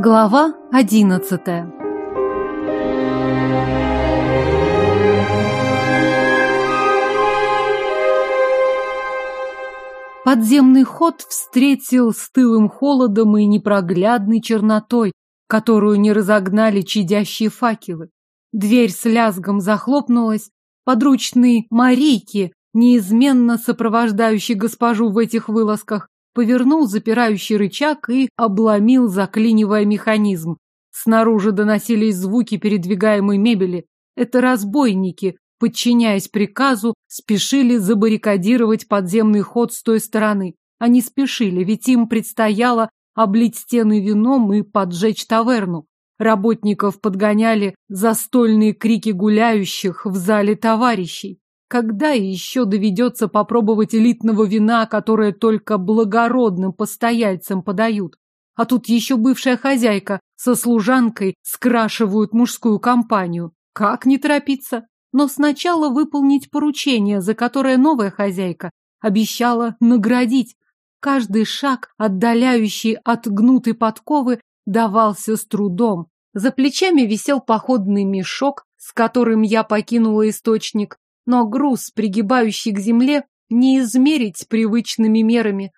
Глава одиннадцатая Подземный ход встретил стылым холодом и непроглядной чернотой, которую не разогнали чадящие факелы. Дверь с лязгом захлопнулась, подручный Марийки, неизменно сопровождающий госпожу в этих вылазках, повернул запирающий рычаг и обломил, заклинивая механизм. Снаружи доносились звуки передвигаемой мебели. Это разбойники, подчиняясь приказу, спешили забаррикадировать подземный ход с той стороны. Они спешили, ведь им предстояло облить стены вином и поджечь таверну. Работников подгоняли застольные крики гуляющих в зале товарищей. Когда еще доведется попробовать элитного вина, которое только благородным постояльцам подают? А тут еще бывшая хозяйка со служанкой скрашивают мужскую компанию. Как не торопиться? Но сначала выполнить поручение, за которое новая хозяйка обещала наградить. Каждый шаг, отдаляющий от гнутой подковы, давался с трудом. За плечами висел походный мешок, с которым я покинула источник, но груз, пригибающий к земле, не измерить привычными мерами.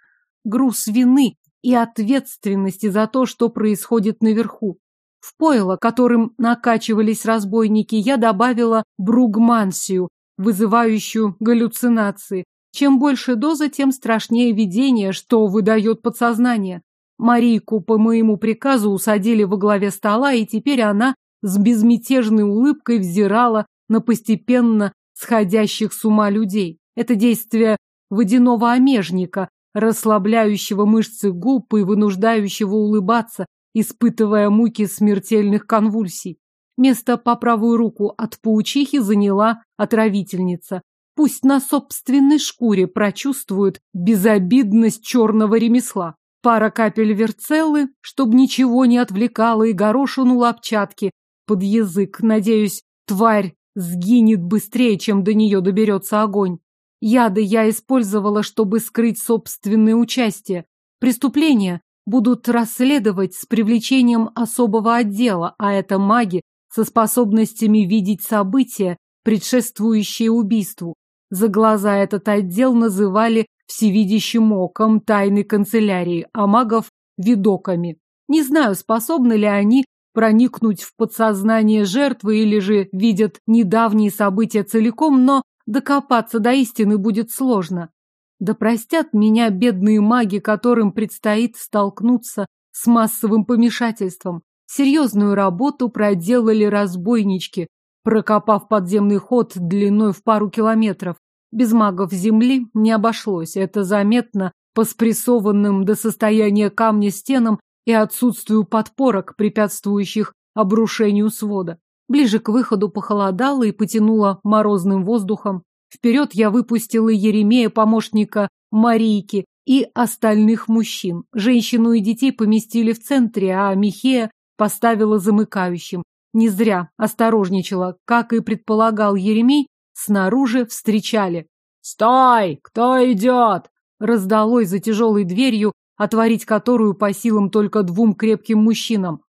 Груз вины и ответственности за то, что происходит наверху. В пойло, которым накачивались разбойники, я добавила бругмансию, вызывающую галлюцинации. Чем больше доза, тем страшнее видение, что выдает подсознание. Марийку по моему приказу усадили во главе стола, и теперь она с безмятежной улыбкой взирала на постепенно сходящих с ума людей. Это действие водяного омежника, расслабляющего мышцы губ и вынуждающего улыбаться, испытывая муки смертельных конвульсий. Место по правую руку от паучихи заняла отравительница. Пусть на собственной шкуре прочувствует безобидность черного ремесла. Пара капель верцеллы, чтобы ничего не отвлекало, и горошину лапчатки под язык. Надеюсь, тварь сгинет быстрее, чем до нее доберется огонь. Яды я использовала, чтобы скрыть собственное участие. Преступления будут расследовать с привлечением особого отдела, а это маги со способностями видеть события, предшествующие убийству. За глаза этот отдел называли всевидящим оком тайной канцелярии, а магов – видоками. Не знаю, способны ли они проникнуть в подсознание жертвы или же видят недавние события целиком, но докопаться до истины будет сложно. Да простят меня бедные маги, которым предстоит столкнуться с массовым помешательством. Серьезную работу проделали разбойнички, прокопав подземный ход длиной в пару километров. Без магов земли не обошлось, это заметно по спрессованным до состояния камня стенам и отсутствию подпорок, препятствующих обрушению свода. Ближе к выходу похолодало и потянуло морозным воздухом. Вперед я выпустила Еремея, помощника Марийки, и остальных мужчин. Женщину и детей поместили в центре, а Михея поставила замыкающим. Не зря осторожничала, как и предполагал Еремей, снаружи встречали. «Стой! Кто идет?» раздалось за тяжелой дверью, отворить которую по силам только двум крепким мужчинам.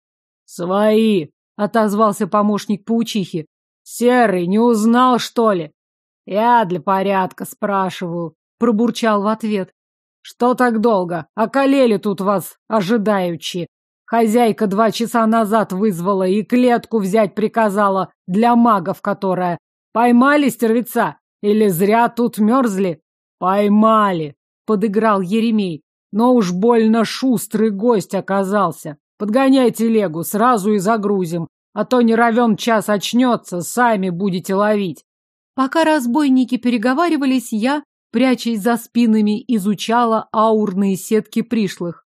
«Свои!» — отозвался помощник паучихи. «Серый, не узнал, что ли?» «Я для порядка спрашиваю», — пробурчал в ответ. «Что так долго? Околели тут вас, ожидаючи. Хозяйка два часа назад вызвала и клетку взять приказала для магов, которая. Поймали стервеца? Или зря тут мерзли?» «Поймали», — подыграл Еремей. Но уж больно шустрый гость оказался. Подгоняй телегу, сразу и загрузим, а то не равен час очнется, сами будете ловить. Пока разбойники переговаривались, я, прячась за спинами, изучала аурные сетки пришлых.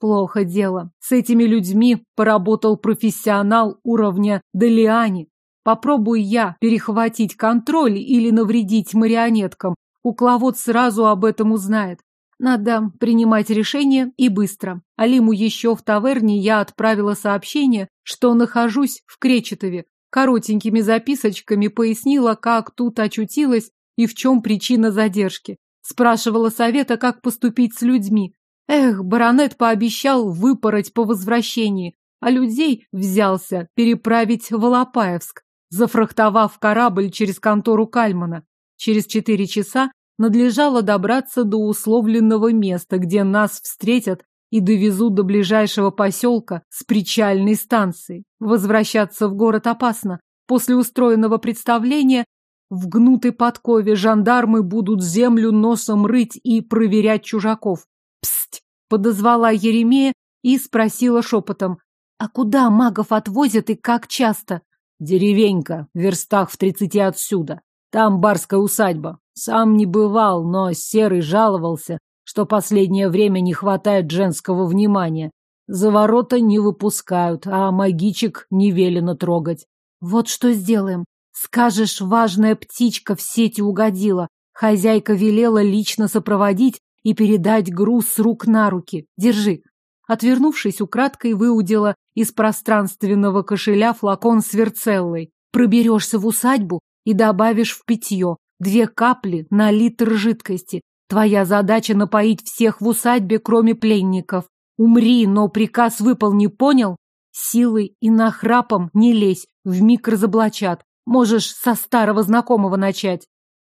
Плохо дело. С этими людьми поработал профессионал уровня Делиани. Попробуй я перехватить контроль или навредить марионеткам, кукловод сразу об этом узнает. Надо принимать решение и быстро. Алиму еще в таверне я отправила сообщение, что нахожусь в Кречетове. Коротенькими записочками пояснила, как тут очутилась и в чем причина задержки. Спрашивала совета, как поступить с людьми. Эх, баронет пообещал выпороть по возвращении. а людей взялся переправить в Алапаевск, зафрахтовав корабль через контору Кальмана. Через четыре часа надлежало добраться до условленного места, где нас встретят и довезут до ближайшего поселка с причальной станцией. Возвращаться в город опасно. После устроенного представления в гнутой подкове жандармы будут землю носом рыть и проверять чужаков. «Псть!» — подозвала Еремея и спросила шепотом. «А куда магов отвозят и как часто?» «Деревенька, в верстах в тридцати отсюда. Там барская усадьба. Сам не бывал, но Серый жаловался, что последнее время не хватает женского внимания. За ворота не выпускают, а магичек не велено трогать. Вот что сделаем. Скажешь, важная птичка в сети угодила. Хозяйка велела лично сопроводить и передать груз с рук на руки. Держи. Отвернувшись, украдкой выудила из пространственного кошеля флакон с верцеллой. Проберешься в усадьбу и добавишь в питье две капли на литр жидкости. Твоя задача напоить всех в усадьбе, кроме пленников. Умри, но приказ выполни, понял? Силой и нахрапом не лезь, вмиг разоблачат. Можешь со старого знакомого начать.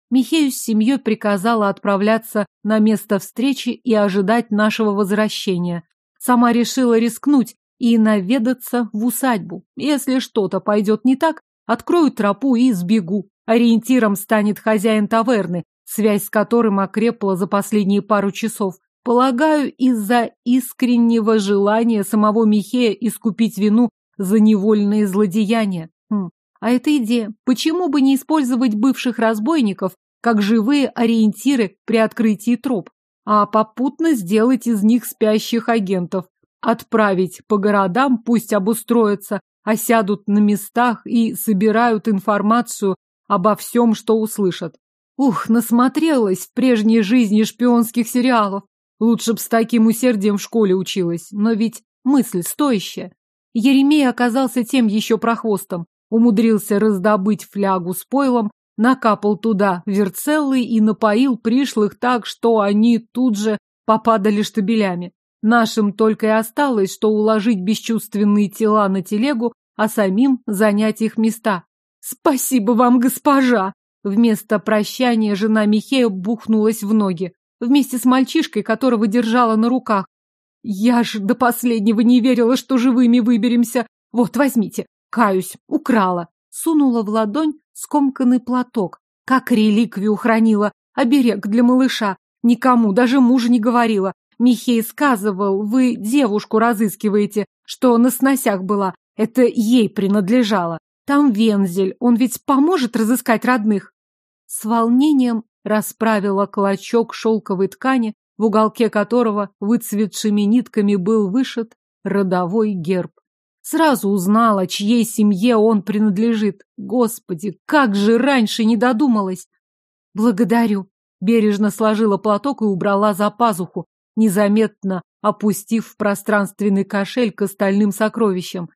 Михею с семьей приказала отправляться на место встречи и ожидать нашего возвращения. Сама решила рискнуть и наведаться в усадьбу. Если что-то пойдет не так, открою тропу и сбегу. Ориентиром станет хозяин таверны, связь с которым окрепла за последние пару часов. Полагаю, из-за искреннего желания самого Михея искупить вину за невольные злодеяния. Хм, а это идея. Почему бы не использовать бывших разбойников как живые ориентиры при открытии троп, а попутно сделать из них спящих агентов, отправить по городам, пусть обустроятся, осядут на местах и собирают информацию обо всем, что услышат. Ух, насмотрелась в прежней жизни шпионских сериалов. Лучше б с таким усердием в школе училась, но ведь мысль стоящая. Еремей оказался тем еще прохвостом умудрился раздобыть флягу с пойлом, накапал туда верцеллы и напоил пришлых так, что они тут же попадали штабелями. Нашим только и осталось, что уложить бесчувственные тела на телегу, а самим занять их места. «Спасибо вам, госпожа!» Вместо прощания жена Михея бухнулась в ноги, вместе с мальчишкой, которого держала на руках. «Я ж до последнего не верила, что живыми выберемся. Вот, возьмите, Каюсь, украла. Сунула в ладонь скомканный платок. Как реликвию хранила. Оберег для малыша. Никому, даже мужу не говорила. Михей сказывал, вы девушку разыскиваете, что на сносях была. Это ей принадлежало. Там вензель, он ведь поможет разыскать родных. С волнением расправила клочок шелковой ткани, в уголке которого выцветшими нитками был вышит родовой герб. Сразу узнала, чьей семье он принадлежит. Господи, как же раньше не додумалась! Благодарю. Бережно сложила платок и убрала за пазуху, незаметно опустив в пространственный кошель к остальным сокровищам.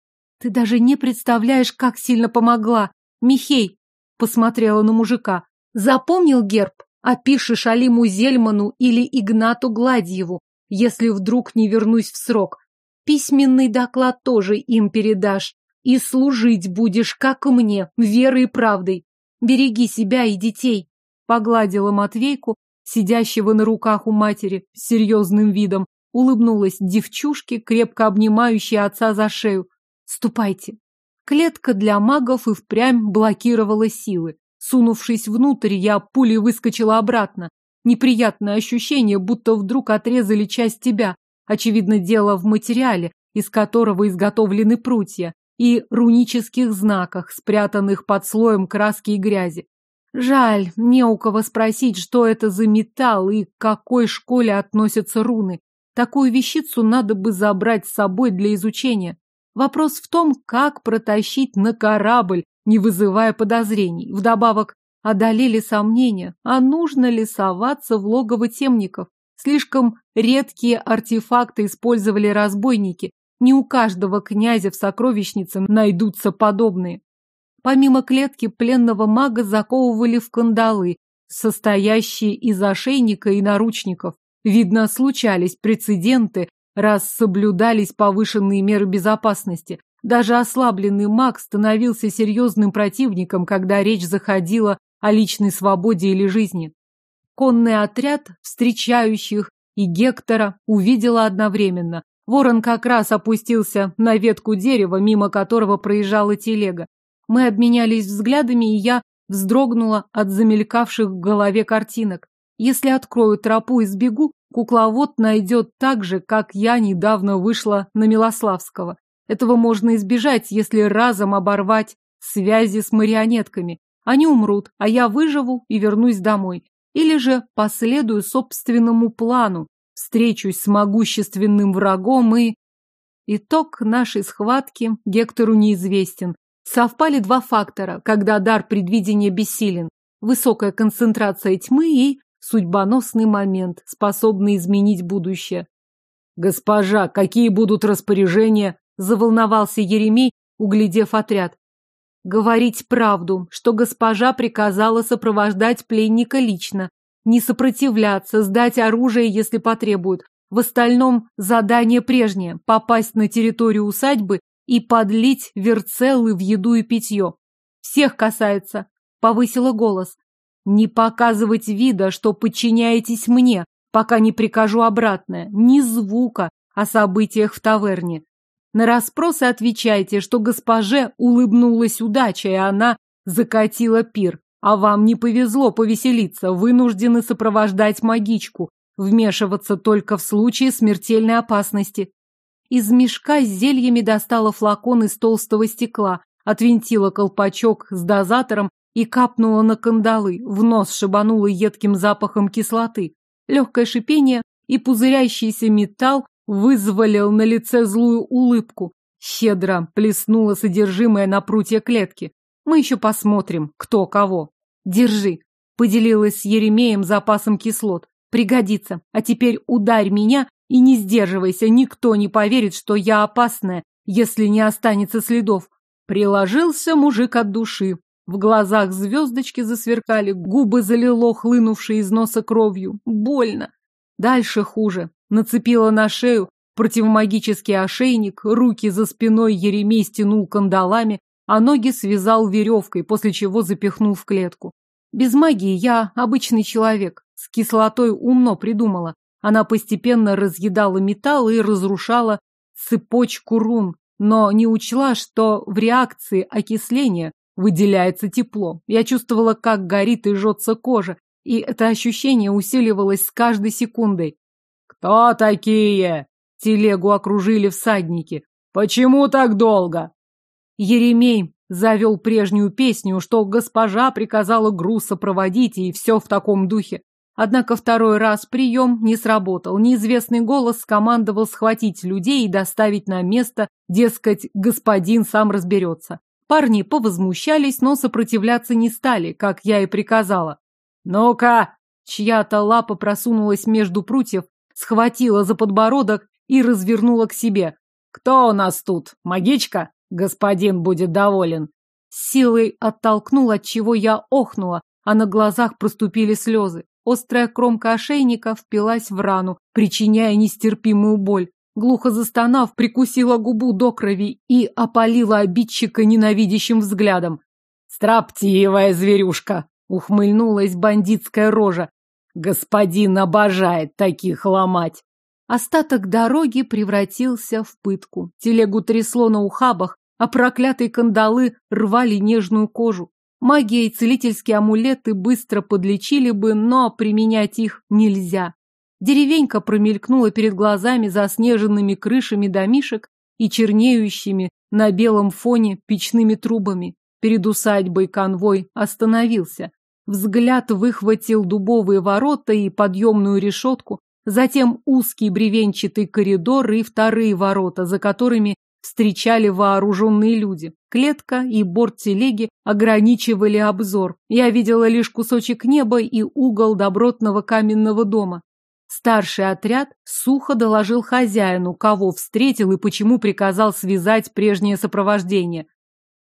Ты даже не представляешь, как сильно помогла. Михей, посмотрела на мужика. Запомнил герб? Опишешь Алиму Зельману или Игнату Гладьеву, если вдруг не вернусь в срок. Письменный доклад тоже им передашь. И служить будешь, как мне, верой и правдой. Береги себя и детей. Погладила Матвейку, сидящего на руках у матери, с серьезным видом. Улыбнулась девчушке, крепко обнимающей отца за шею. Ступайте. Клетка для магов и впрямь блокировала силы. Сунувшись внутрь, я пулей выскочила обратно. Неприятное ощущение, будто вдруг отрезали часть тебя, Очевидно, дело в материале, из которого изготовлены прутья, и рунических знаках, спрятанных под слоем краски и грязи. Жаль, не у кого спросить, что это за металл и к какой школе относятся руны. Такую вещицу надо бы забрать с собой для изучения. Вопрос в том, как протащить на корабль, не вызывая подозрений. Вдобавок, одолели сомнения, а нужно ли соваться в логово темников. Слишком редкие артефакты использовали разбойники. Не у каждого князя в сокровищнице найдутся подобные. Помимо клетки пленного мага заковывали в кандалы, состоящие из ошейника и наручников. Видно, случались прецеденты, раз соблюдались повышенные меры безопасности. Даже ослабленный маг становился серьезным противником, когда речь заходила о личной свободе или жизни. Конный отряд встречающих и Гектора увидела одновременно. Ворон как раз опустился на ветку дерева, мимо которого проезжала телега. Мы обменялись взглядами, и я вздрогнула от замелькавших в голове картинок. Если открою тропу и сбегу, кукловод найдет так же, как я недавно вышла на Милославского. Этого можно избежать, если разом оборвать связи с марионетками. Они умрут, а я выживу и вернусь домой. Или же последую собственному плану, встречусь с могущественным врагом и... Итог нашей схватки Гектору неизвестен. Совпали два фактора, когда дар предвидения бессилен. Высокая концентрация тьмы и судьбоносный момент, способный изменить будущее. «Госпожа, какие будут распоряжения?» – заволновался Еремей, углядев отряд. Говорить правду, что госпожа приказала сопровождать пленника лично, не сопротивляться, сдать оружие, если потребуют. В остальном задание прежнее – попасть на территорию усадьбы и подлить верцелы в еду и питье. Всех касается, повысила голос. Не показывать вида, что подчиняетесь мне, пока не прикажу обратное. Ни звука о событиях в таверне. На расспросы отвечайте, что госпоже улыбнулась удача, и она закатила пир. А вам не повезло повеселиться, вынуждены сопровождать магичку, вмешиваться только в случае смертельной опасности. Из мешка с зельями достала флакон из толстого стекла, отвинтила колпачок с дозатором и капнула на кандалы, в нос шибанула едким запахом кислоты. Легкое шипение и пузырящийся металл вызволил на лице злую улыбку. Щедро плеснула содержимое на прутья клетки. Мы еще посмотрим, кто кого. Держи. Поделилась с Еремеем запасом кислот. Пригодится. А теперь ударь меня и не сдерживайся. Никто не поверит, что я опасная, если не останется следов. Приложился мужик от души. В глазах звездочки засверкали, губы залило хлынувшей из носа кровью. Больно. Дальше хуже нацепила на шею противомагический ошейник, руки за спиной Еремей стянул кандалами, а ноги связал веревкой, после чего запихнул в клетку. Без магии я обычный человек, с кислотой умно придумала. Она постепенно разъедала металл и разрушала цепочку рун, но не учла, что в реакции окисления выделяется тепло. Я чувствовала, как горит и жжется кожа, и это ощущение усиливалось с каждой секундой. «Кто такие?» Телегу окружили всадники. «Почему так долго?» Еремей завел прежнюю песню, что госпожа приказала груз сопроводить, и все в таком духе. Однако второй раз прием не сработал. Неизвестный голос скомандовал схватить людей и доставить на место, дескать, господин сам разберется. Парни повозмущались, но сопротивляться не стали, как я и приказала. «Ну-ка!» Чья-то лапа просунулась между прутьев, схватила за подбородок и развернула к себе. «Кто у нас тут? Магичка? Господин будет доволен». силой оттолкнул, от чего я охнула, а на глазах проступили слезы. Острая кромка ошейника впилась в рану, причиняя нестерпимую боль. Глухо застонав, прикусила губу до крови и опалила обидчика ненавидящим взглядом. «Строптивая зверюшка!» — ухмыльнулась бандитская рожа. Господин обожает таких ломать. Остаток дороги превратился в пытку. Телегу трясло на ухабах, а проклятые кандалы рвали нежную кожу. Магия и целительские амулеты быстро подлечили бы, но применять их нельзя. Деревенька промелькнула перед глазами заснеженными крышами домишек и чернеющими на белом фоне печными трубами. Перед усадьбой конвой остановился. Взгляд выхватил дубовые ворота и подъемную решетку, затем узкий бревенчатый коридор и вторые ворота, за которыми встречали вооруженные люди. Клетка и борт телеги ограничивали обзор. Я видела лишь кусочек неба и угол добротного каменного дома. Старший отряд сухо доложил хозяину, кого встретил и почему приказал связать прежнее сопровождение.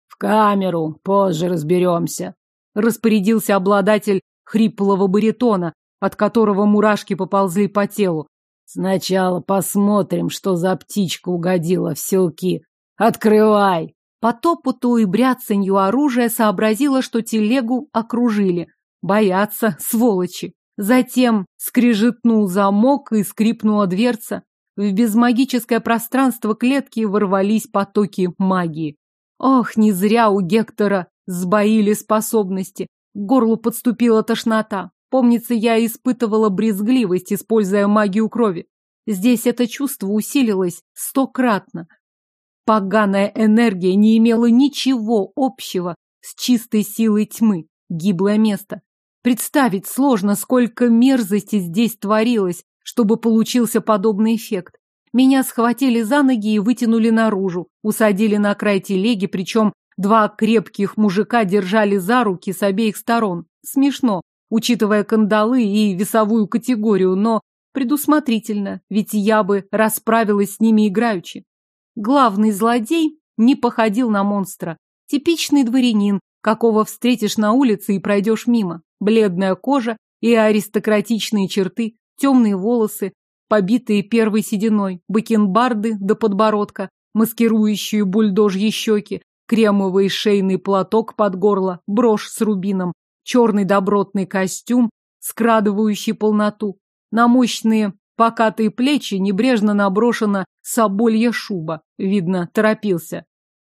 «В камеру, позже разберемся», распорядился обладатель хриплого баритона, от которого мурашки поползли по телу. Сначала посмотрим, что за птичка угодила в селки. Открывай! По топоту и бряцанью оружия сообразила, что телегу окружили. Боятся, сволочи. Затем скрижетнул замок и скрипнула дверца. В безмагическое пространство клетки ворвались потоки магии. Ох, не зря у Гектора сбоили способности. К горлу подступила тошнота. Помнится, я испытывала брезгливость, используя магию крови. Здесь это чувство усилилось стократно. Поганая энергия не имела ничего общего с чистой силой тьмы. Гиблое место. Представить сложно, сколько мерзости здесь творилось, чтобы получился подобный эффект. Меня схватили за ноги и вытянули наружу, усадили на край телеги, причем два крепких мужика держали за руки с обеих сторон. Смешно, учитывая кандалы и весовую категорию, но предусмотрительно, ведь я бы расправилась с ними играючи. Главный злодей не походил на монстра. Типичный дворянин, какого встретишь на улице и пройдешь мимо. Бледная кожа и аристократичные черты, темные волосы, побитые первой сединой, бакенбарды до подбородка, маскирующие бульдожьи щеки, кремовый шейный платок под горло, брошь с рубином, черный добротный костюм, скрадывающий полноту. На мощные покатые плечи небрежно наброшена соболья шуба. Видно, торопился.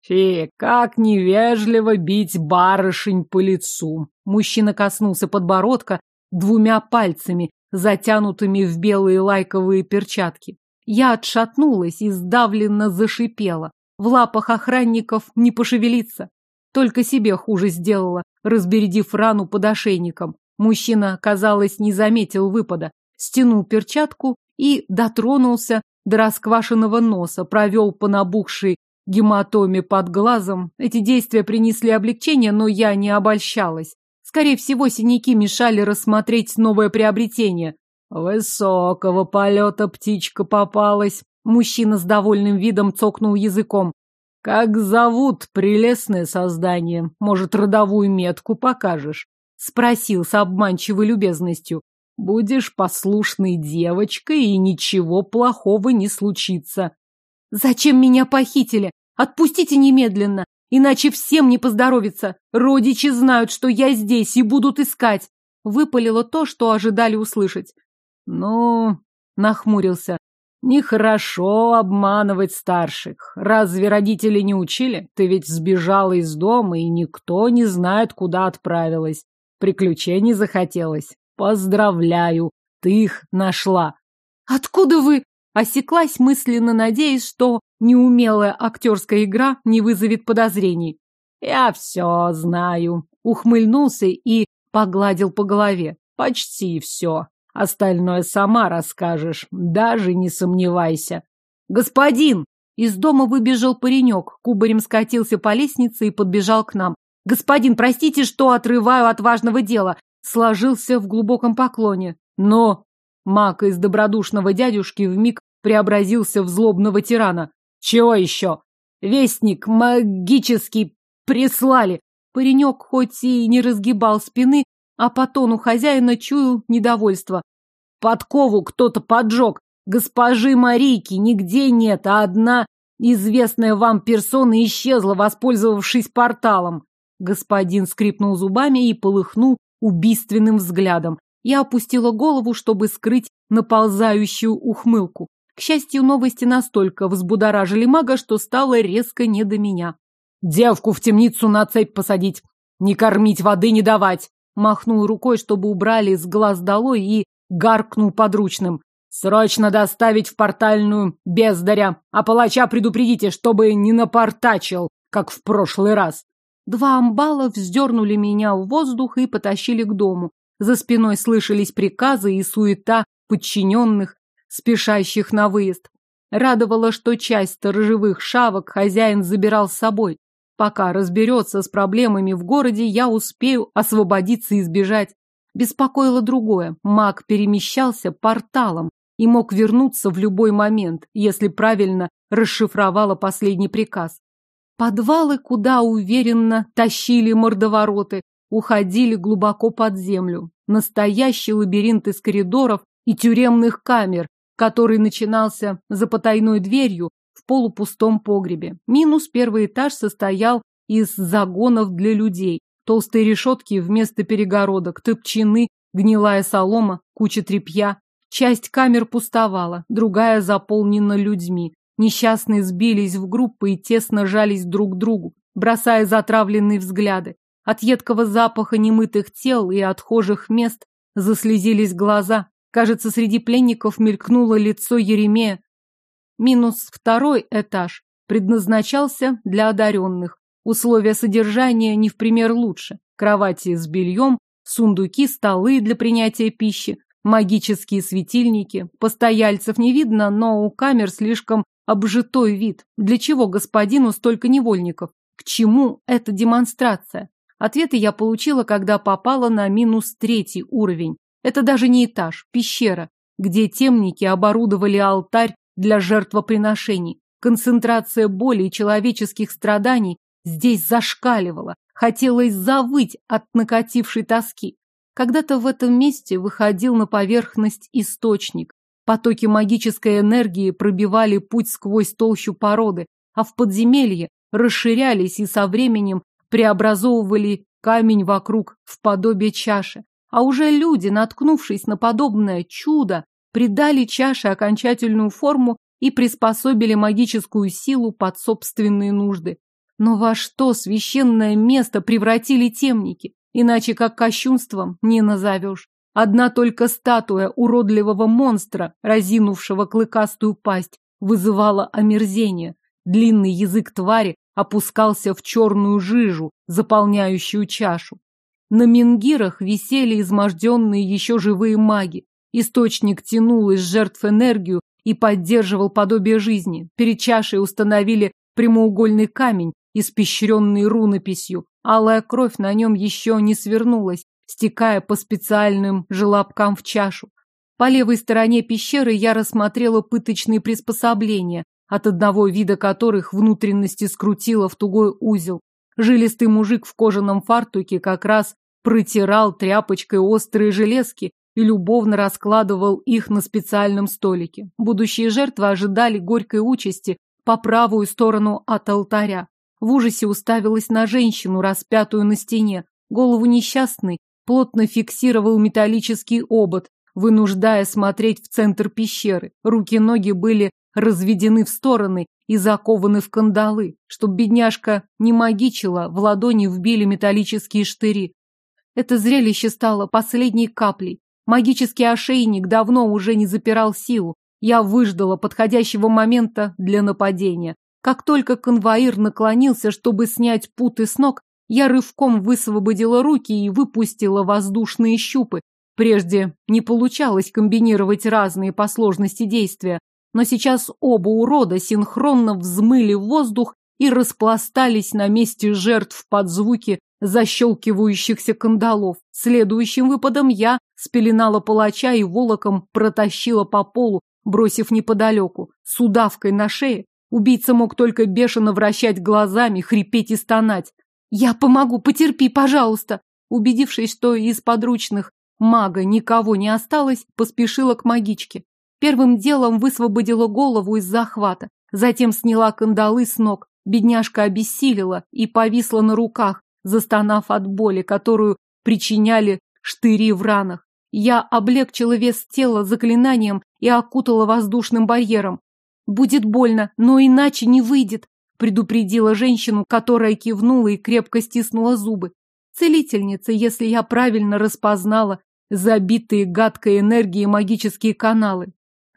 Фи, как невежливо бить барышень по лицу. Мужчина коснулся подбородка двумя пальцами, затянутыми в белые лайковые перчатки. Я отшатнулась и сдавленно зашипела. В лапах охранников не пошевелиться. Только себе хуже сделала, разбередив рану под ошейником. Мужчина, казалось, не заметил выпада. Стянул перчатку и дотронулся до расквашенного носа, провел по набухшей гематоме под глазом. Эти действия принесли облегчение, но я не обольщалась. Скорее всего, синяки мешали рассмотреть новое приобретение. Высокого полета птичка попалась. Мужчина с довольным видом цокнул языком. «Как зовут прелестное создание? Может, родовую метку покажешь?» Спросил с обманчивой любезностью. «Будешь послушной девочкой, и ничего плохого не случится». «Зачем меня похитили? Отпустите немедленно, иначе всем не поздоровится. Родичи знают, что я здесь, и будут искать». Выпалило то, что ожидали услышать. «Ну...» — нахмурился. Нехорошо обманывать старших. Разве родители не учили? Ты ведь сбежала из дома, и никто не знает, куда отправилась. Приключений захотелось. Поздравляю, ты их нашла. Откуда вы? Осеклась мысленно, надеясь, что неумелая актерская игра не вызовет подозрений. Я все знаю. Ухмыльнулся и погладил по голове. Почти все. Остальное сама расскажешь, даже не сомневайся. Господин! Из дома выбежал паренек, кубарем скатился по лестнице и подбежал к нам. Господин, простите, что отрываю от важного дела. Сложился в глубоком поклоне. Но... Мак из добродушного дядюшки вмиг преобразился в злобного тирана. Чего еще? Вестник магический прислали. Паренек хоть и не разгибал спины, а по тону хозяина чуял недовольство. Подкову кто-то поджег. Госпожи Марийки нигде нет, а одна известная вам персона исчезла, воспользовавшись порталом. Господин скрипнул зубами и полыхнул убийственным взглядом. Я опустила голову, чтобы скрыть наползающую ухмылку. К счастью, новости настолько взбудоражили мага, что стало резко не до меня. «Девку в темницу на цепь посадить! Не кормить, воды не давать!» Махнул рукой, чтобы убрали с глаз долой, и гаркнул подручным. «Срочно доставить в портальную бездаря, а палача предупредите, чтобы не напортачил, как в прошлый раз». Два амбала вздернули меня в воздух и потащили к дому. За спиной слышались приказы и суета подчиненных, спешащих на выезд. Радовало, что часть сторожевых шавок хозяин забирал с собой. Пока разберется с проблемами в городе, я успею освободиться и сбежать. Беспокоило другое. Маг перемещался порталом и мог вернуться в любой момент, если правильно расшифровала последний приказ. Подвалы, куда уверенно тащили мордовороты, уходили глубоко под землю. Настоящий лабиринт из коридоров и тюремных камер, который начинался за потайной дверью в полупустом погребе. Минус первый этаж состоял из загонов для людей. Толстые решетки вместо перегородок, топчины, гнилая солома, куча тряпья. Часть камер пустовала, другая заполнена людьми. Несчастные сбились в группы и тесно жались друг к другу, бросая затравленные взгляды. От едкого запаха немытых тел и отхожих мест заслезились глаза. Кажется, среди пленников мелькнуло лицо Еремея. Минус второй этаж предназначался для одаренных. Условия содержания не в пример лучше. Кровати с бельем, сундуки, столы для принятия пищи, магические светильники. Постояльцев не видно, но у камер слишком обжитой вид. Для чего господину столько невольников? К чему эта демонстрация? Ответы я получила, когда попала на минус третий уровень. Это даже не этаж, пещера, где темники оборудовали алтарь для жертвоприношений. Концентрация боли и человеческих страданий здесь зашкаливала. Хотелось завыть от накатившей тоски. Когда-то в этом месте выходил на поверхность источник. Потоки магической энергии пробивали путь сквозь толщу породы, а в подземелье расширялись и со временем преобразовывали камень вокруг в подобие чаши. А уже люди, наткнувшись на подобное чудо, придали чаше окончательную форму и приспособили магическую силу под собственные нужды. Но во что священное место превратили темники? Иначе как кощунством не назовешь. Одна только статуя уродливого монстра, разинувшего клыкастую пасть, вызывала омерзение. Длинный язык твари опускался в черную жижу, заполняющую чашу. На менгирах висели изможденные еще живые маги. Источник тянул из жертв энергию и поддерживал подобие жизни. Перед чашей установили прямоугольный камень, испещренный рунописью. Алая кровь на нем еще не свернулась, стекая по специальным желобкам в чашу. По левой стороне пещеры я рассмотрела пыточные приспособления, от одного вида которых внутренности скрутило в тугой узел. Жилистый мужик в кожаном фартуке как раз протирал тряпочкой острые железки и любовно раскладывал их на специальном столике. Будущие жертвы ожидали горькой участи по правую сторону от алтаря. В ужасе уставилась на женщину, распятую на стене. Голову несчастной плотно фиксировал металлический обод, вынуждая смотреть в центр пещеры. Руки и ноги были разведены в стороны и закованы в кандалы. Чтоб бедняжка не магичила, в ладони вбили металлические штыри. Это зрелище стало последней каплей. Магический ошейник давно уже не запирал силу. Я выждала подходящего момента для нападения. Как только конвоир наклонился, чтобы снять путы с ног, я рывком высвободила руки и выпустила воздушные щупы. Прежде не получалось комбинировать разные по сложности действия, но сейчас оба урода синхронно взмыли в воздух и распластались на месте жертв под звуки защелкивающихся кандалов. Следующим выпадом я спеленала палача и волоком протащила по полу, бросив неподалеку. С удавкой на шее убийца мог только бешено вращать глазами, хрипеть и стонать. «Я помогу, потерпи, пожалуйста!» Убедившись, что из подручных мага никого не осталось, поспешила к магичке. Первым делом высвободила голову из захвата, затем сняла кандалы с ног. Бедняжка обессилила и повисла на руках, застонав от боли, которую причиняли штыри в ранах. Я облегчила вес тела заклинанием и окутала воздушным барьером. «Будет больно, но иначе не выйдет», предупредила женщину, которая кивнула и крепко стиснула зубы. Целительница, если я правильно распознала забитые гадкой энергией магические каналы.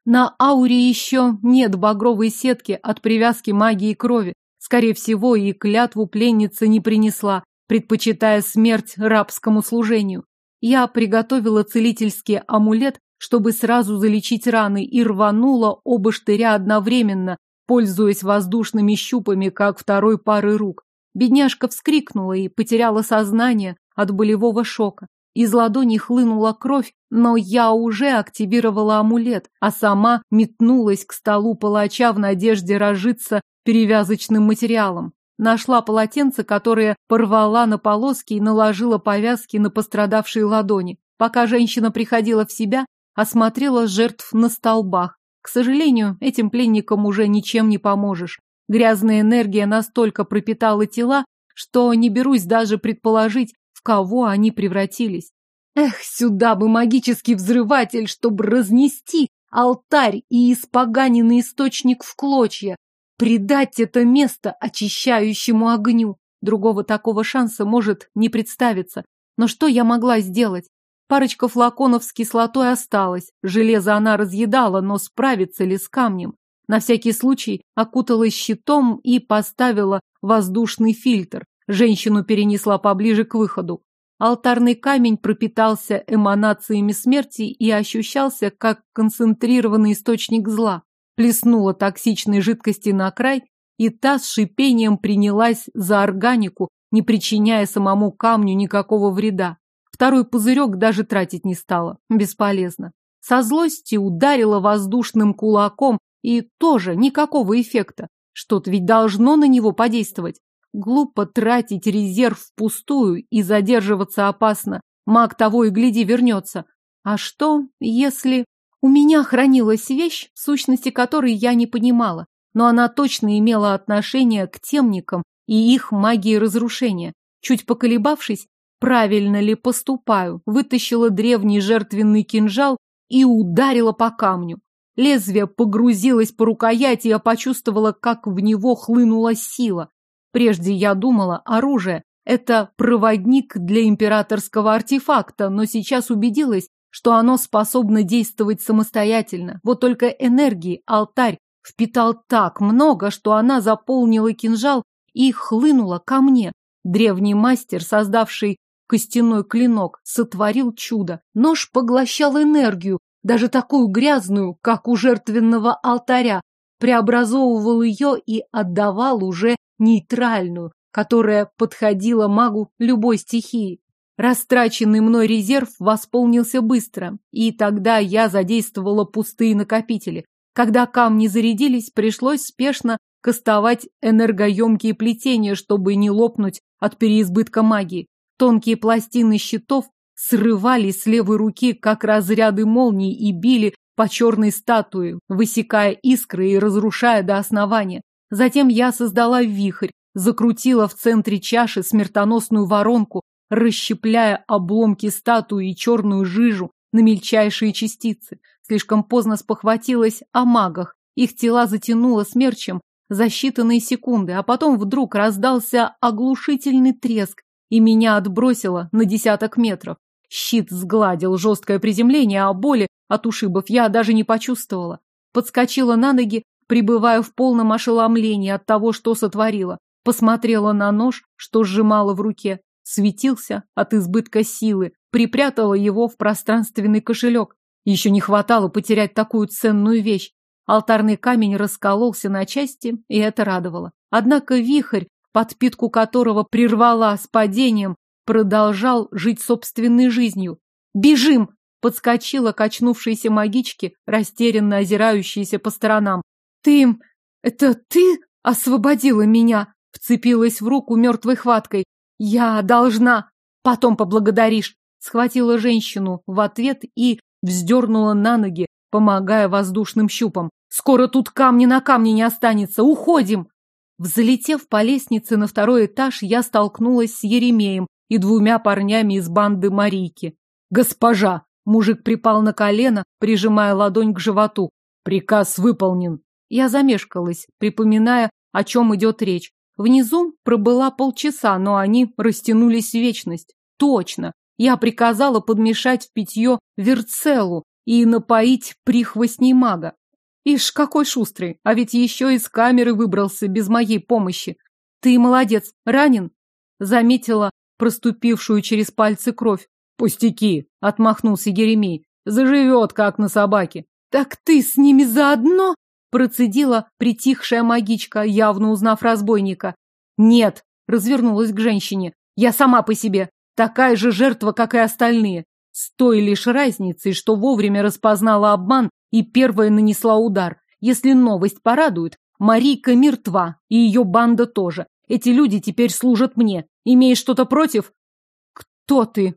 На ауре еще нет багровой сетки от привязки магии крови. Скорее всего, и клятву пленница не принесла, предпочитая смерть рабскому служению. Я приготовила целительский амулет, чтобы сразу залечить раны, и рванула оба штыря одновременно, пользуясь воздушными щупами, как второй пары рук. Бедняжка вскрикнула и потеряла сознание от болевого шока. Из ладони хлынула кровь, но я уже активировала амулет, а сама метнулась к столу палача в надежде разжиться перевязочным материалом. Нашла полотенце, которое порвала на полоски и наложила повязки на пострадавшие ладони. Пока женщина приходила в себя, осмотрела жертв на столбах. К сожалению, этим пленникам уже ничем не поможешь. Грязная энергия настолько пропитала тела, что не берусь даже предположить, в кого они превратились. Эх, сюда бы магический взрыватель, чтобы разнести алтарь и испоганенный источник в клочья, предать это место очищающему огню. Другого такого шанса может не представиться. Но что я могла сделать? Парочка флаконов с кислотой осталась. Железо она разъедала, но справится ли с камнем? На всякий случай окуталась щитом и поставила воздушный фильтр. Женщину перенесла поближе к выходу. Алтарный камень пропитался эманациями смерти и ощущался как концентрированный источник зла. Плеснула токсичной жидкости на край, и та с шипением принялась за органику, не причиняя самому камню никакого вреда. Второй пузырек даже тратить не стала. Бесполезно. Со злости ударила воздушным кулаком, и тоже никакого эффекта. Что-то ведь должно на него подействовать. Глупо тратить резерв впустую и задерживаться опасно. Маг того и гляди вернется. А что, если... У меня хранилась вещь, сущности которой я не понимала, но она точно имела отношение к темникам и их магии разрушения. Чуть поколебавшись, правильно ли поступаю, вытащила древний жертвенный кинжал и ударила по камню. Лезвие погрузилось по рукояти, я почувствовала, как в него хлынула сила. Прежде я думала, оружие – это проводник для императорского артефакта, но сейчас убедилась, что оно способно действовать самостоятельно. Вот только энергии алтарь впитал так много, что она заполнила кинжал и хлынула ко мне. Древний мастер, создавший костяной клинок, сотворил чудо. Нож поглощал энергию, даже такую грязную, как у жертвенного алтаря, преобразовывал ее и отдавал уже нейтральную, которая подходила магу любой стихии. Растраченный мной резерв восполнился быстро, и тогда я задействовала пустые накопители. Когда камни зарядились, пришлось спешно кастовать энергоемкие плетения, чтобы не лопнуть от переизбытка магии. Тонкие пластины щитов срывались с левой руки, как разряды молний, и били по черной статуе, высекая искры и разрушая до основания. Затем я создала вихрь, закрутила в центре чаши смертоносную воронку, расщепляя обломки статуи и черную жижу на мельчайшие частицы. Слишком поздно спохватилась о магах. Их тела затянуло смерчем за считанные секунды, а потом вдруг раздался оглушительный треск, и меня отбросило на десяток метров. Щит сгладил жесткое приземление, а боли от ушибов я даже не почувствовала. Подскочила на ноги, пребывая в полном ошеломлении от того, что сотворила. Посмотрела на нож, что сжимала в руке. Светился от избытка силы, припрятала его в пространственный кошелек. Еще не хватало потерять такую ценную вещь. Алтарный камень раскололся на части, и это радовало. Однако вихрь, подпитку которого прервала с падением, продолжал жить собственной жизнью. «Бежим!» — подскочила качнувшейся магички, растерянно озирающейся по сторонам. «Ты... это ты освободила меня?» — вцепилась в руку мертвой хваткой. «Я должна...» «Потом поблагодаришь!» — схватила женщину в ответ и вздернула на ноги, помогая воздушным щупам. «Скоро тут камни на камне не останется! Уходим!» Взлетев по лестнице на второй этаж, я столкнулась с Еремеем, и двумя парнями из банды Марийки. «Госпожа!» – мужик припал на колено, прижимая ладонь к животу. «Приказ выполнен!» Я замешкалась, припоминая, о чем идет речь. Внизу пробыла полчаса, но они растянулись в вечность. Точно! Я приказала подмешать в питье верцелу и напоить прихвостней мага. Ишь, какой шустрый, а ведь еще из камеры выбрался без моей помощи. Ты молодец, ранен? Заметила проступившую через пальцы кровь. «Пустяки!» — отмахнулся Еремей. «Заживет, как на собаке». «Так ты с ними заодно?» — процедила притихшая магичка, явно узнав разбойника. «Нет!» — развернулась к женщине. «Я сама по себе, такая же жертва, как и остальные. С той лишь разницей, что вовремя распознала обман и первая нанесла удар. Если новость порадует, Марийка мертва, и ее банда тоже. Эти люди теперь служат мне. Имеешь что-то против? Кто ты?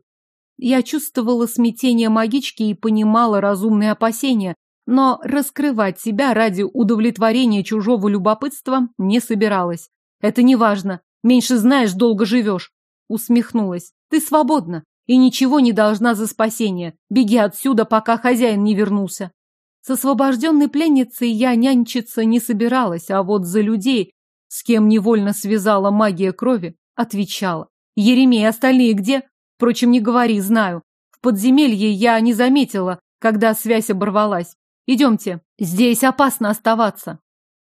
Я чувствовала смятение магички и понимала разумные опасения, но раскрывать себя ради удовлетворения чужого любопытства не собиралась. Это не важно. Меньше знаешь, долго живешь. Усмехнулась. Ты свободна и ничего не должна за спасение. Беги отсюда, пока хозяин не вернулся. С освобожденной пленницей я нянчиться не собиралась, а вот за людей, с кем невольно связала магия крови, отвечала. Еремей, остальные где? Впрочем, не говори, знаю. В подземелье я не заметила, когда связь оборвалась. Идемте, здесь опасно оставаться.